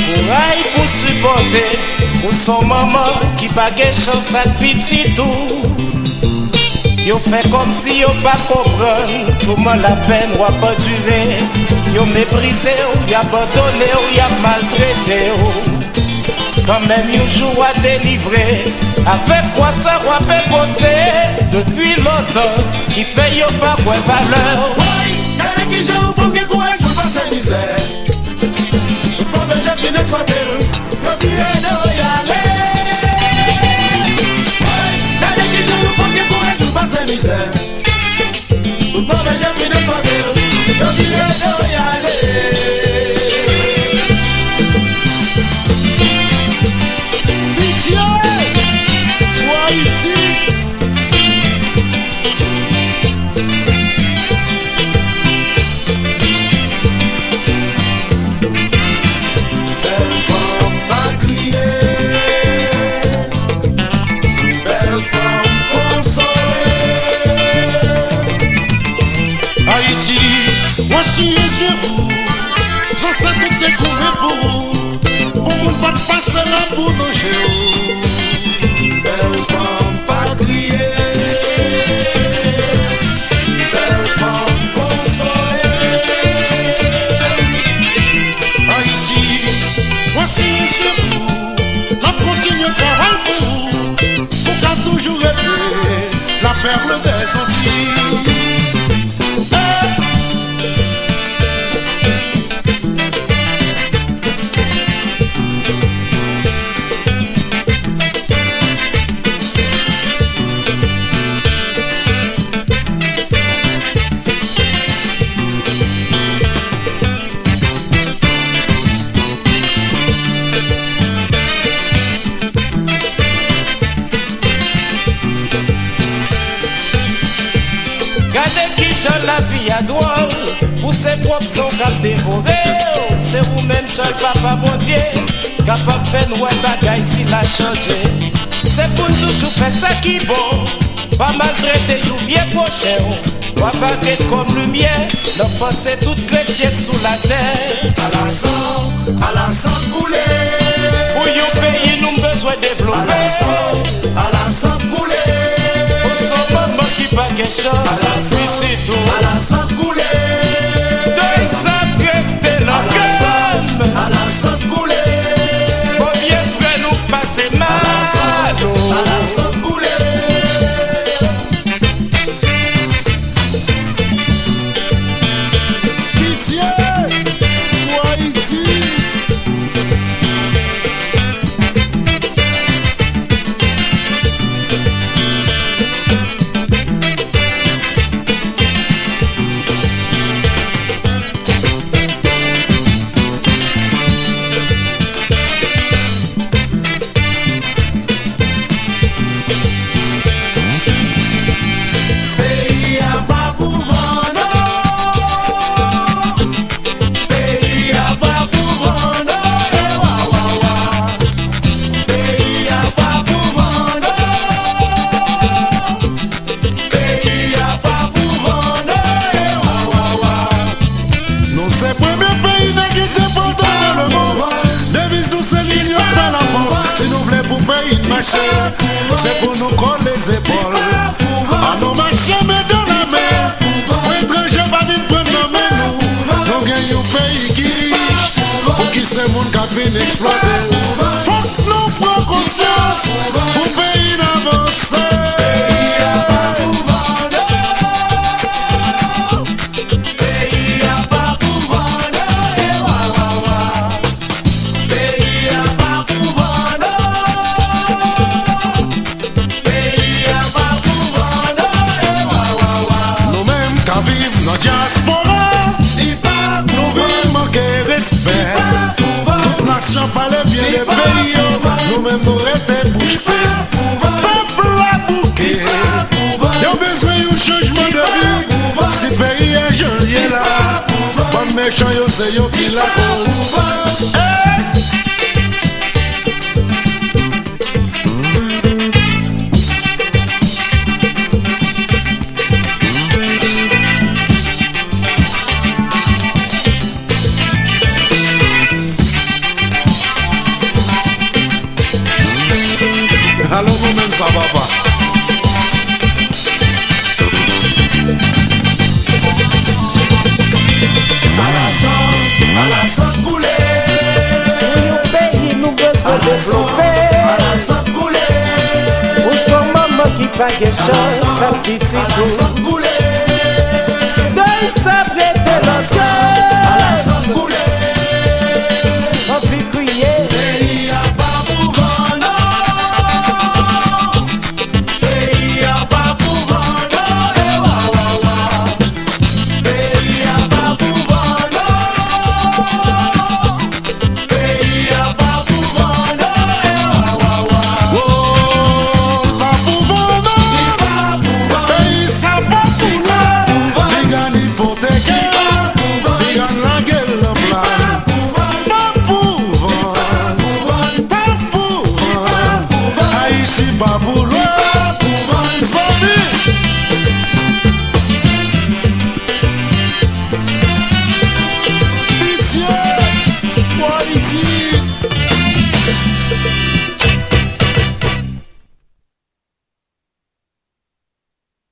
ou gen kouray pou supporte Ou son maman ki bagay chansan piti tou Yo fait comme si yo pas compren Tout monde la peine ou pas durer Yo méprisé ou y abandonné y a maltraité Quand même yo jour à délivrer. Avec quoi ça ou fait côté Depuis longtemps qui fait yo pas quoi valeur Eu vi biye nou Pase la pou nou jè ou Bè ou fòm pa kriye Bè ou fòm konsoye Haiti, wasi iske pou La kontinye fòm al pou Pou ka toujou repè La perle des Antilles. La vie drôle Pour ses propres sont qu'à dévorer C'est vous-même seul papa bon Dieu Capable de faire nous bagaille si la changer C'est pour toujours faire ça qui bon. Pas maltraiter you vieux prochain Ou avaler comme lumière. Leur pensée toute chrétienne sous la terre. À la sang, à la sang coulée. Pour pays nous besoin développer. À la sang, à la sang coulée. Pour son maman qui pas quelque il marche, c'est pour nous coller les épaules. À nous marcher, mais dans la mer, pour étranger, pas nous prendre la main, nous. Nous gagnons pays qui riche, pour qui c'est mon café n'exploite. Faut que nous prenions conscience, pour pays d'avance. Nous-mêmes nous restons bouche bée. Peuple à bouquet. Y'a besoin d'un changement de vie. Si jeune, il est là. Bonne méchant yo c'est yo qui la Alors vous-même ça va pas Alasan koule Yon peyi nou bezwe devlope Alasan koule Ou son maman ki pa gen chan sa piti tou Alasan koule Doy sa prete lansyon